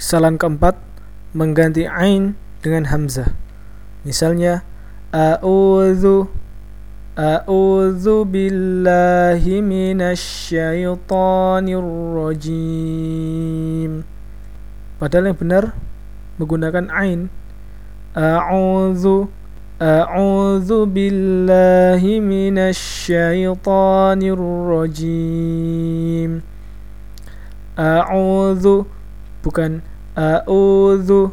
Kesalahan keempat, mengganti ain dengan hamzah. Misalnya, a'udzu a'udzu billahi minasyaitonir rajim. Padahal yang benar menggunakan ain. A'udzu a'udzu billahi minasyaitonir rajim. A'udzu bukan a'udzu